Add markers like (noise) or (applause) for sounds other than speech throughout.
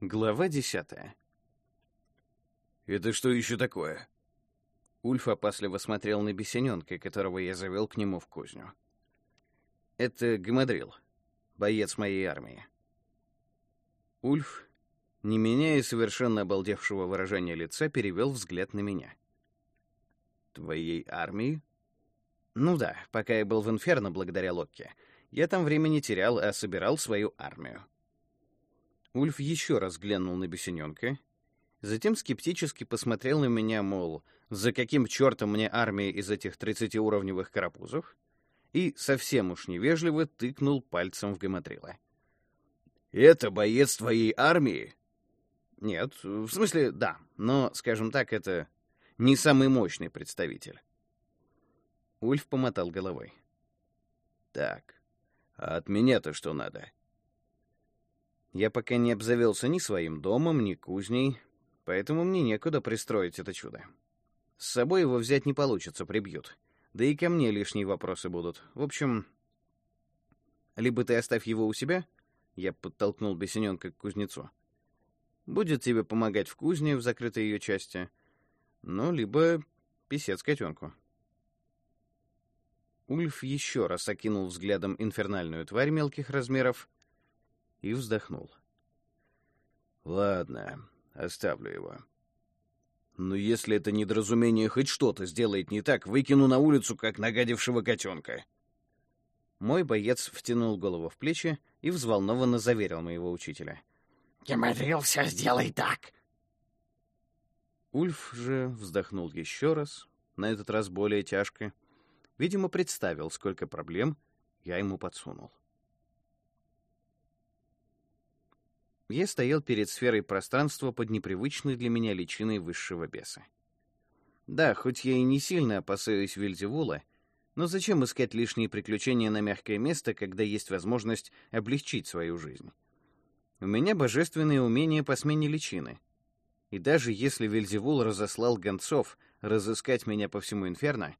Глава десятая. «Это что еще такое?» Ульф опасливо смотрел на бесененка, которого я завел к нему в кузню. «Это Гамадрил, боец моей армии». Ульф, не меняя совершенно обалдевшего выражения лица, перевел взгляд на меня. «Твоей армии?» «Ну да, пока я был в Инферно благодаря Локке. Я там времени терял, а собирал свою армию». Ульф еще раз глянул на бесененка, затем скептически посмотрел на меня, мол, за каким чертом мне армия из этих тридцатиуровневых карапузов, и совсем уж невежливо тыкнул пальцем в Гаматрила. «Это боец твоей армии?» «Нет, в смысле, да, но, скажем так, это не самый мощный представитель». Ульф помотал головой. «Так, а от меня-то что надо?» Я пока не обзавелся ни своим домом, ни кузней, поэтому мне некуда пристроить это чудо. С собой его взять не получится, прибьют. Да и ко мне лишние вопросы будут. В общем, либо ты оставь его у себя, я подтолкнул бесененка к кузнецу. Будет тебе помогать в кузне в закрытой ее части, ну, либо писец котенку. Ульф еще раз окинул взглядом инфернальную тварь мелких размеров и вздохнул. «Ладно, оставлю его. Но если это недоразумение хоть что-то сделает не так, выкину на улицу, как нагадившего котенка». Мой боец втянул голову в плечи и взволнованно заверил моего учителя. «Гемадрил все сделай так!» Ульф же вздохнул еще раз, на этот раз более тяжко. Видимо, представил, сколько проблем я ему подсунул. Я стоял перед сферой пространства под непривычной для меня личиной высшего беса. Да, хоть я и не сильно опасаюсь Вильзевула, но зачем искать лишние приключения на мягкое место, когда есть возможность облегчить свою жизнь? У меня божественные умения по смене личины. И даже если Вильзевул разослал гонцов разыскать меня по всему Инферно,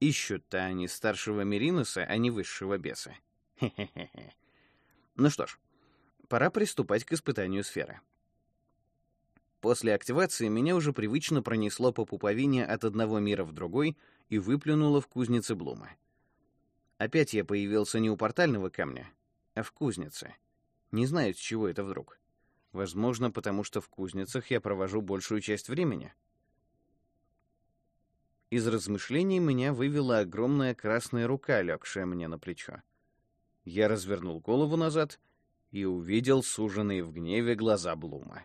ищут-то они старшего Меринуса, а не высшего беса. Хе-хе-хе. Ну что ж, пора приступать к испытанию сферы. После активации меня уже привычно пронесло по пуповине от одного мира в другой и выплюнуло в кузнице Блума. Опять я появился не у портального камня, а в кузнице. Не знаю, с чего это вдруг. Возможно, потому что в кузницах я провожу большую часть времени. Из размышлений меня вывела огромная красная рука, легшая мне на плечо. Я развернул голову назад и увидел суженные в гневе глаза Блума.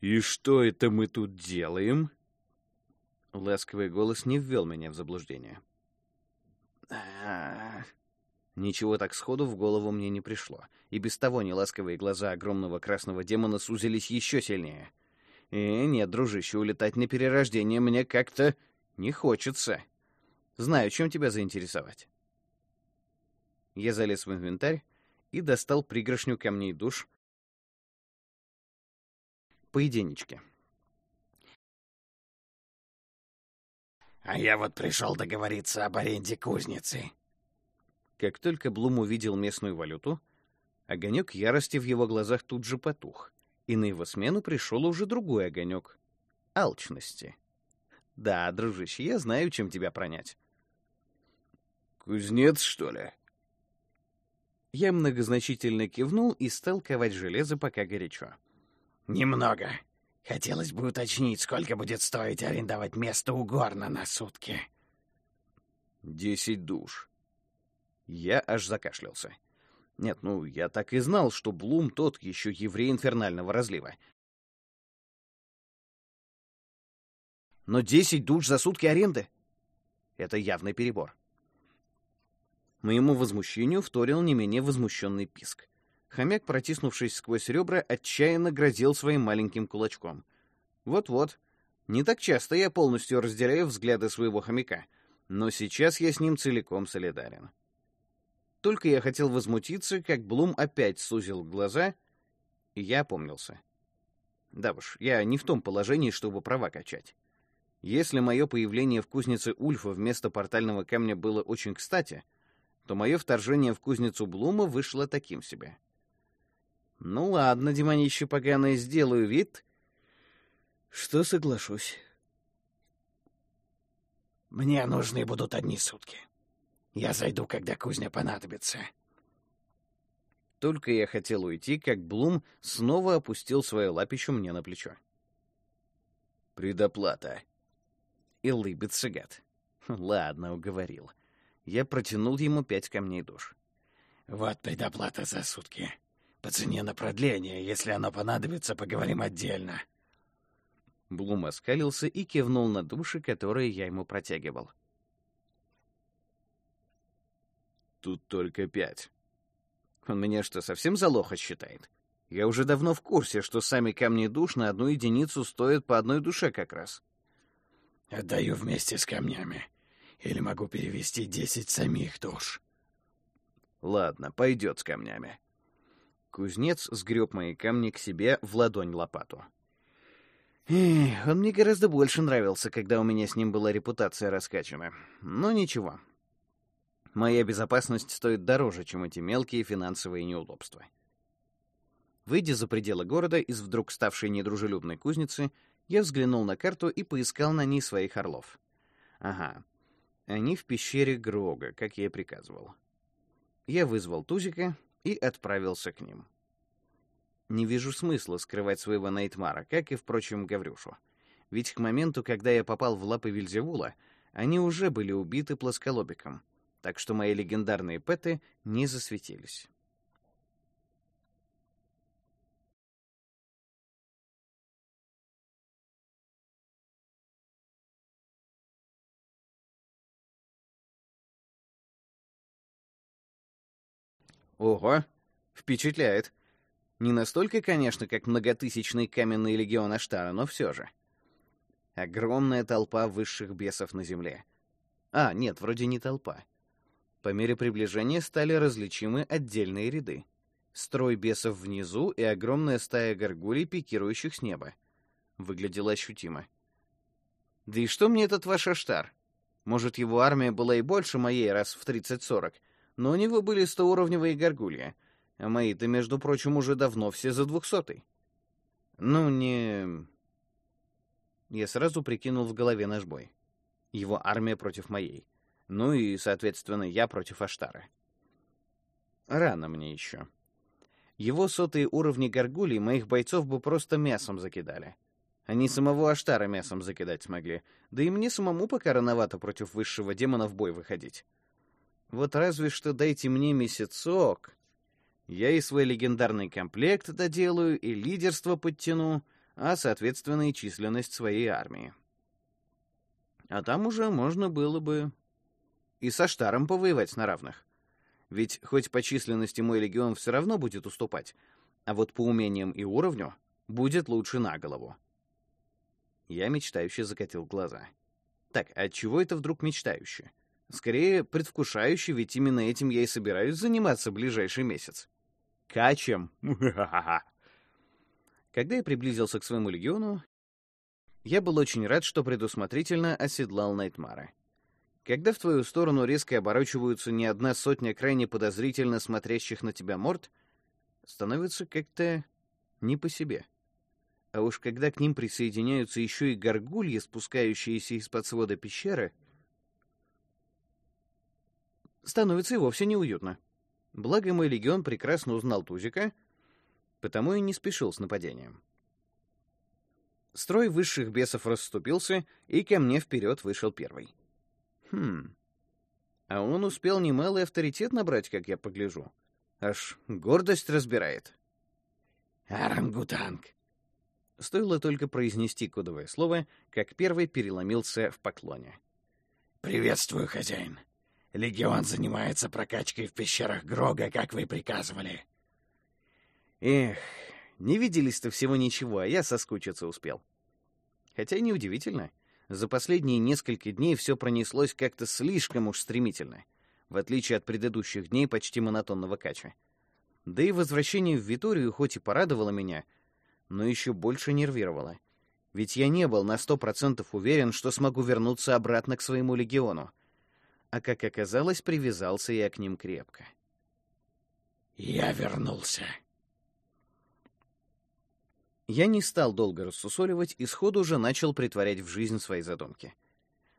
«И что это мы тут делаем?» Ласковый голос не ввел меня в заблуждение. Ничего так сходу в голову мне не пришло, и без того неласковые глаза огромного красного демона сузились еще сильнее. «Э, нет, дружище, улетать на перерождение мне как-то не хочется. Знаю, чем тебя заинтересовать». Я залез в инвентарь и достал пригоршню камней душ по единичке. «А я вот пришел договориться об аренде кузницы». Как только Блум увидел местную валюту, огонек ярости в его глазах тут же потух и на его смену пришел уже другой огонек — алчности. Да, дружище, я знаю, чем тебя пронять. «Кузнец, что ли?» Я многозначительно кивнул и стал ковать железо, пока горячо. «Немного. Хотелось бы уточнить, сколько будет стоить арендовать место у Горна на сутки». «Десять душ». Я аж закашлялся. Нет, ну, я так и знал, что Блум тот еще еврей инфернального разлива. Но десять душ за сутки аренды — это явный перебор. Моему возмущению вторил не менее возмущенный писк. Хомяк, протиснувшись сквозь ребра, отчаянно грозил своим маленьким кулачком. Вот-вот. Не так часто я полностью разделяю взгляды своего хомяка, но сейчас я с ним целиком солидарен. Только я хотел возмутиться, как Блум опять сузил глаза, и я опомнился. Да уж, я не в том положении, чтобы права качать. Если мое появление в кузнице Ульфа вместо портального камня было очень кстати, то мое вторжение в кузницу Блума вышло таким себе. Ну ладно, демонище поганое, сделаю вид, что соглашусь. Мне нужны будут одни сутки. Я зайду, когда кузня понадобится. Только я хотел уйти, как Блум снова опустил свое лапище мне на плечо. «Предоплата». И лыбится гад. Ладно, уговорил. Я протянул ему пять камней душ. «Вот предоплата за сутки. По цене на продление. Если оно понадобится, поговорим отдельно». Блум оскалился и кивнул на души, которые я ему протягивал. «Тут только пять». Он меня что, совсем за лоха считает? Я уже давно в курсе, что сами камни душ на одну единицу стоят по одной душе как раз. Отдаю вместе с камнями. Или могу перевести десять самих душ. Ладно, пойдет с камнями. Кузнец сгреб мои камни к себе в ладонь лопату. Эх, он мне гораздо больше нравился, когда у меня с ним была репутация раскачана. Но ничего. Моя безопасность стоит дороже, чем эти мелкие финансовые неудобства. Выйдя за пределы города из вдруг ставшей недружелюбной кузницы, я взглянул на карту и поискал на ней своих орлов. Ага, они в пещере Грога, как я и приказывал. Я вызвал Тузика и отправился к ним. Не вижу смысла скрывать своего Найтмара, как и, впрочем, Гаврюшу. Ведь к моменту, когда я попал в лапы Вильзевула, они уже были убиты плосколобиком, так что мои легендарные пэты не засветились. Ого, впечатляет. Не настолько, конечно, как многотысячный каменный легион Аштара, но все же. Огромная толпа высших бесов на земле. А, нет, вроде не толпа. По мере приближения стали различимы отдельные ряды. Строй бесов внизу и огромная стая горгулей, пикирующих с неба. Выглядело ощутимо. Да и что мне этот ваш Аштар? Может, его армия была и больше моей раз в 30-40, но у него были стоуровневые горгульи — а мои-то, между прочим, уже давно все за двухсотый. Ну, не... Я сразу прикинул в голове наш бой. Его армия против моей. Ну и, соответственно, я против Аштара. Рано мне еще. Его сотые уровни горгулей моих бойцов бы просто мясом закидали. Они самого Аштара мясом закидать смогли. Да и мне самому пока рановато против высшего демона в бой выходить. Вот разве что дайте мне месяцок, я и свой легендарный комплект доделаю, и лидерство подтяну, а, соответственно, и численность своей армии. А там уже можно было бы и со Штаром повоевать на равных. Ведь хоть по численности мой легион все равно будет уступать, а вот по умениям и уровню будет лучше на голову. Я мечтающе закатил глаза. Так, а чего это вдруг мечтающе? Скорее, предвкушающе, ведь именно этим я и собираюсь заниматься ближайший месяц. Качем. (laughs) Когда я приблизился к своему легиону, я был очень рад, что предусмотрительно оседлал Найтмара. Когда в твою сторону резко оборачиваются не одна сотня крайне подозрительно смотрящих на тебя морд, становится как-то не по себе. А уж когда к ним присоединяются еще и горгульи, спускающиеся из-под свода пещеры, становится и вовсе неуютно. Благо мой легион прекрасно узнал Тузика, потому и не спешил с нападением. Строй высших бесов расступился, и ко мне вперед вышел первый. Хм. А он успел немалый авторитет набрать, как я погляжу. Аж гордость разбирает. Орангутанг. Стоило только произнести кодовое слово, как первый переломился в поклоне. «Приветствую, хозяин. Легион занимается прокачкой в пещерах Грога, как вы приказывали. Эх, не виделись-то всего ничего, а я соскучиться успел. Хотя неудивительно. За последние несколько дней все пронеслось как-то слишком уж стремительно, в отличие от предыдущих дней почти монотонного кача. Да и возвращение в Виторию хоть и порадовало меня, но еще больше нервировало. Ведь я не был на сто процентов уверен, что смогу вернуться обратно к своему легиону. А как оказалось, привязался я к ним крепко. «Я вернулся», я не стал долго рассусоливать и сходу уже начал притворять в жизнь свои задумки.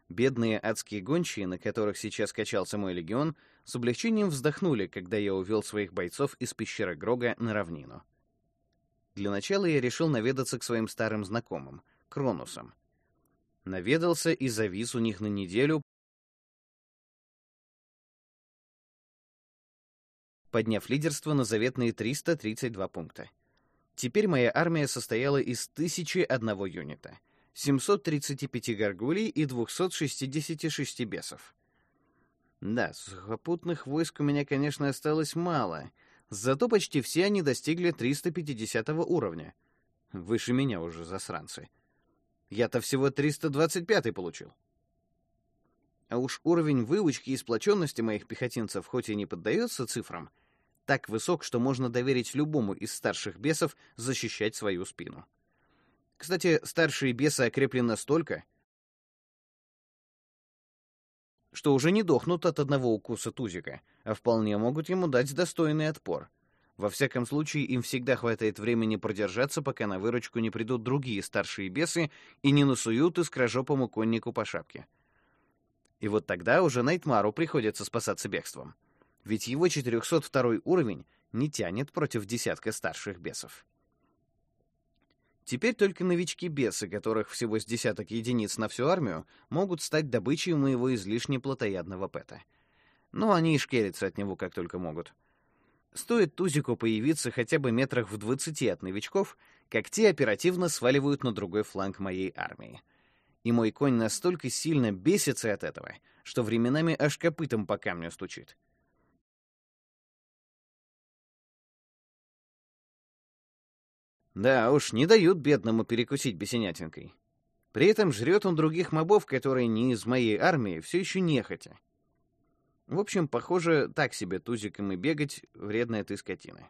Бедные адские гончие, на которых сейчас качался мой легион, с облегчением вздохнули, когда я увел своих бойцов из пещеры Грога на равнину. Для начала я решил наведаться к своим старым знакомым, Кронусам. Наведался и завис у них на неделю, подняв лидерство на заветные 332 пункта. Теперь моя армия состояла из тысячи одного юнита, 735 горгулей и 266 бесов. Да, сухопутных войск у меня, конечно, осталось мало, зато почти все они достигли 350 уровня. Выше меня уже засранцы. Я-то всего 325 получил. А уж уровень выучки и сплоченности моих пехотинцев хоть и не поддается цифрам, так высок, что можно доверить любому из старших бесов защищать свою спину. Кстати, старшие бесы окрепли настолько, что уже не дохнут от одного укуса тузика, а вполне могут ему дать достойный отпор. Во всяком случае, им всегда хватает времени продержаться, пока на выручку не придут другие старшие бесы и не насуют искрожопому коннику по шапке. И вот тогда уже Найтмару приходится спасаться бегством ведь его 402 уровень не тянет против десятка старших бесов. Теперь только новички-бесы, которых всего с десяток единиц на всю армию, могут стать добычей моего излишне плотоядного пэта. Но они и шкерятся от него как только могут. Стоит Тузику появиться хотя бы метрах в двадцати от новичков, как те оперативно сваливают на другой фланг моей армии. И мой конь настолько сильно бесится от этого, что временами аж копытом по камню стучит. Да уж, не дают бедному перекусить бесенятинкой. При этом жрет он других мобов, которые не из моей армии, все еще нехотя. В общем, похоже, так себе тузиком и бегать — вредная ты скотина.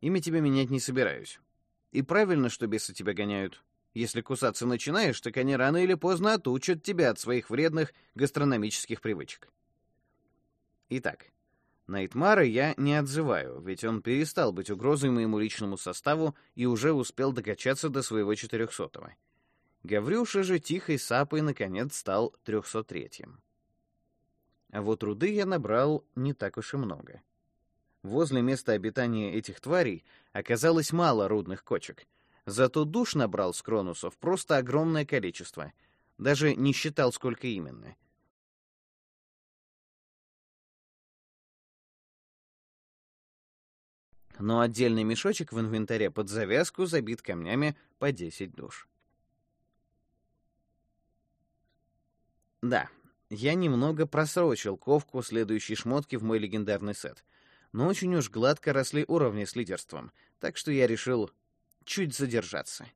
Имя тебя менять не собираюсь. И правильно, что бесы тебя гоняют. Если кусаться начинаешь, так они рано или поздно отучат тебя от своих вредных гастрономических привычек. Итак, Найтмара я не отзываю, ведь он перестал быть угрозой моему личному составу и уже успел докачаться до своего четырехсотого. Гаврюша же тихой сапой наконец стал трехсот-третьим. А вот руды я набрал не так уж и много. Возле места обитания этих тварей оказалось мало рудных кочек, зато душ набрал с кронусов просто огромное количество, даже не считал, сколько именно — но отдельный мешочек в инвентаре под завязку забит камнями по 10 душ. Да, я немного просрочил ковку следующей шмотки в мой легендарный сет, но очень уж гладко росли уровни с лидерством, так что я решил чуть задержаться.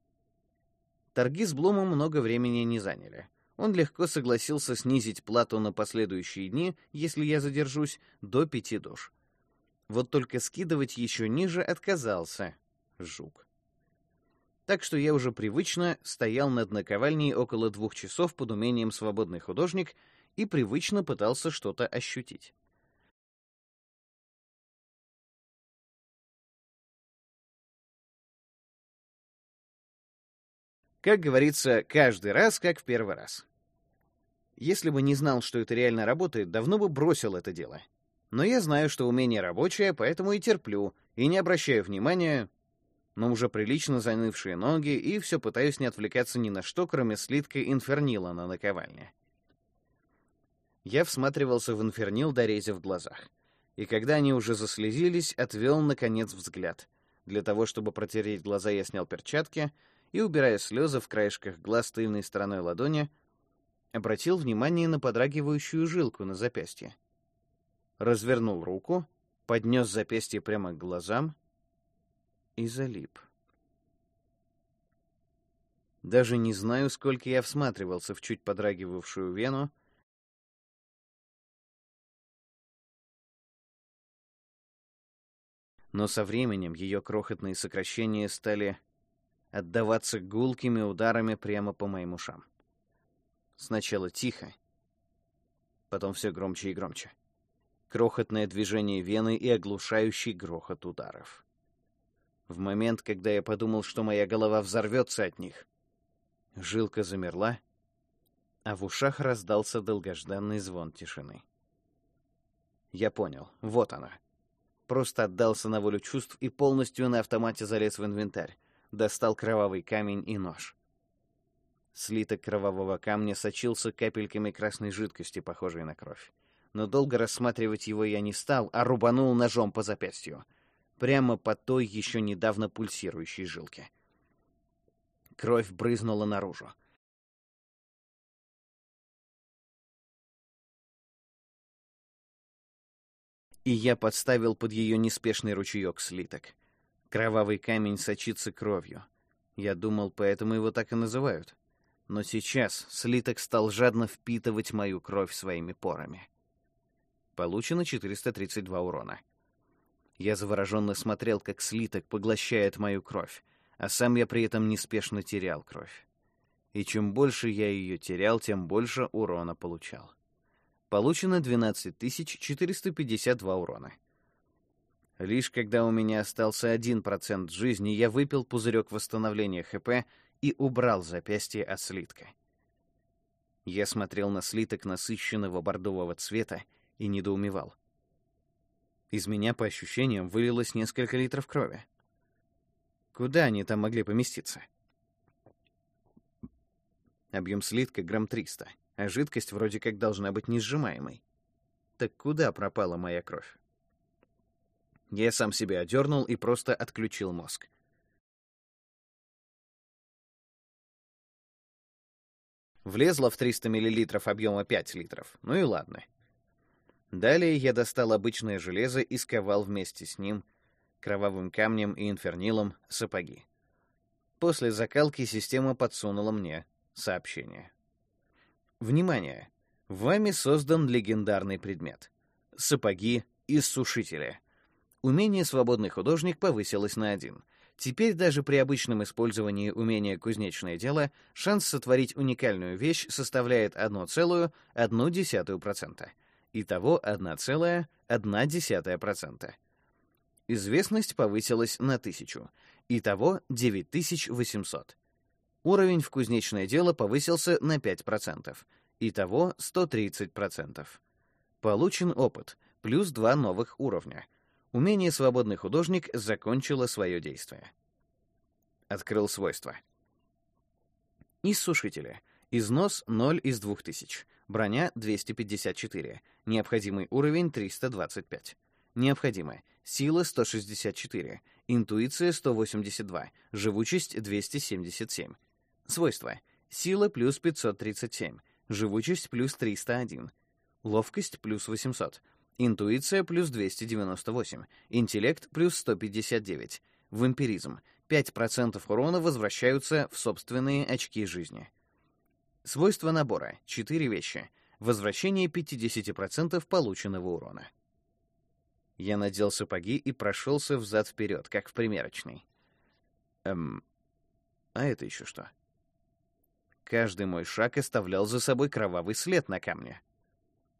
Торги с Блумом много времени не заняли. Он легко согласился снизить плату на последующие дни, если я задержусь, до пяти душ. Вот только скидывать еще ниже отказался. Жук. Так что я уже привычно стоял над наковальней около двух часов под умением свободный художник и привычно пытался что-то ощутить. Как говорится, каждый раз как в первый раз. Если бы не знал, что это реально работает, давно бы бросил это дело. Но я знаю, что умение рабочее, поэтому и терплю, и не обращаю внимания на уже прилично занывшие ноги, и все пытаюсь не отвлекаться ни на что, кроме слитка инфернила на наковальне. Я всматривался в инфернил, дорезя в глазах. И когда они уже заслезились, отвел, наконец, взгляд. Для того, чтобы протереть глаза, я снял перчатки и, убирая слезы в краешках глаз тыльной стороной ладони, обратил внимание на подрагивающую жилку на запястье развернул руку, поднес запястье прямо к глазам и залип. Даже не знаю, сколько я всматривался в чуть подрагивавшую вену, но со временем ее крохотные сокращения стали отдаваться гулкими ударами прямо по моим ушам. Сначала тихо, потом все громче и громче. Крохотное движение вены и оглушающий грохот ударов. В момент, когда я подумал, что моя голова взорвется от них, жилка замерла, а в ушах раздался долгожданный звон тишины. Я понял, вот она. Просто отдался на волю чувств и полностью на автомате залез в инвентарь, достал кровавый камень и нож. Слиток кровавого камня сочился капельками красной жидкости, похожей на кровь. Но долго рассматривать его я не стал, а рубанул ножом по запястью. Прямо по той еще недавно пульсирующей жилке. Кровь брызнула наружу. И я подставил под ее неспешный ручеек слиток. Кровавый камень сочится кровью. Я думал, поэтому его так и называют но сейчас слиток стал жадно впитывать мою кровь своими порами. Получено 432 урона. Я завороженно смотрел, как слиток поглощает мою кровь, а сам я при этом неспешно терял кровь. И чем больше я ее терял, тем больше урона получал. Получено 12452 урона. Лишь когда у меня остался 1% жизни, я выпил пузырек восстановления ХП и убрал запястье от слитка. Я смотрел на слиток насыщенного бордового цвета и недоумевал. Из меня, по ощущениям, вылилось несколько литров крови. Куда они там могли поместиться? Объем слитка грамм 300, а жидкость вроде как должна быть несжимаемой. Так куда пропала моя кровь? Я сам себя одернул и просто отключил мозг. Влезло в 300 мл объема 5 литров. Ну и ладно. Далее я достал обычное железо и сковал вместе с ним кровавым камнем и инфернилом сапоги. После закалки система подсунула мне сообщение. Внимание! Вами создан легендарный предмет. Сапоги из сушителя. Умение «Свободный художник» повысилось на один — Теперь даже при обычном использовании умения «кузнечное дело» шанс сотворить уникальную вещь составляет 1,1%. Итого 1,1%. Известность повысилась на 1000. Итого 9800. Уровень в кузнечное дело повысился на 5%. Итого 130%. Получен опыт, плюс два новых уровня — Умение «Свободный художник» закончило свое действие. Открыл свойства. Из сушителя. Износ 0 из 2000. Броня 254. Необходимый уровень 325. Необходимо. Сила 164. Интуиция 182. Живучесть 277. Свойства. Сила плюс 537. Живучесть плюс 301. Ловкость плюс 800. Интуиция плюс 298. Интеллект плюс 159. Вампиризм. 5% урона возвращаются в собственные очки жизни. Свойства набора. 4 вещи. Возвращение 50% полученного урона. Я надел сапоги и прошелся взад-вперед, как в примерочной. Эм, а это еще что? Каждый мой шаг оставлял за собой кровавый след на камне.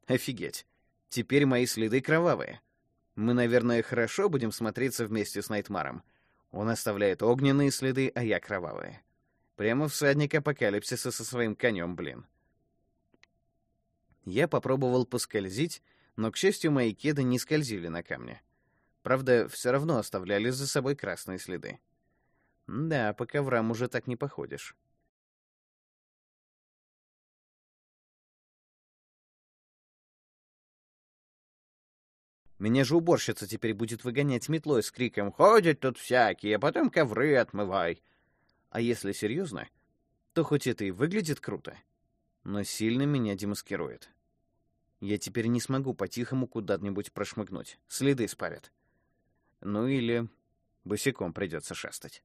Офигеть. Теперь мои следы кровавые. Мы, наверное, хорошо будем смотреться вместе с Найтмаром. Он оставляет огненные следы, а я кровавые. Прямо всадник апокалипсиса со своим конем, блин. Я попробовал поскользить, но, к счастью, мои кеды не скользили на камне. Правда, все равно оставляли за собой красные следы. Да, по коврам уже так не походишь. Меня же уборщица теперь будет выгонять метлой с криком «Ходят тут всякие, а потом ковры отмывай». А если серьезно, то хоть это и выглядит круто, но сильно меня демаскирует. Я теперь не смогу по-тихому куда-нибудь прошмыгнуть, следы спарят. Ну или босиком придется шастать.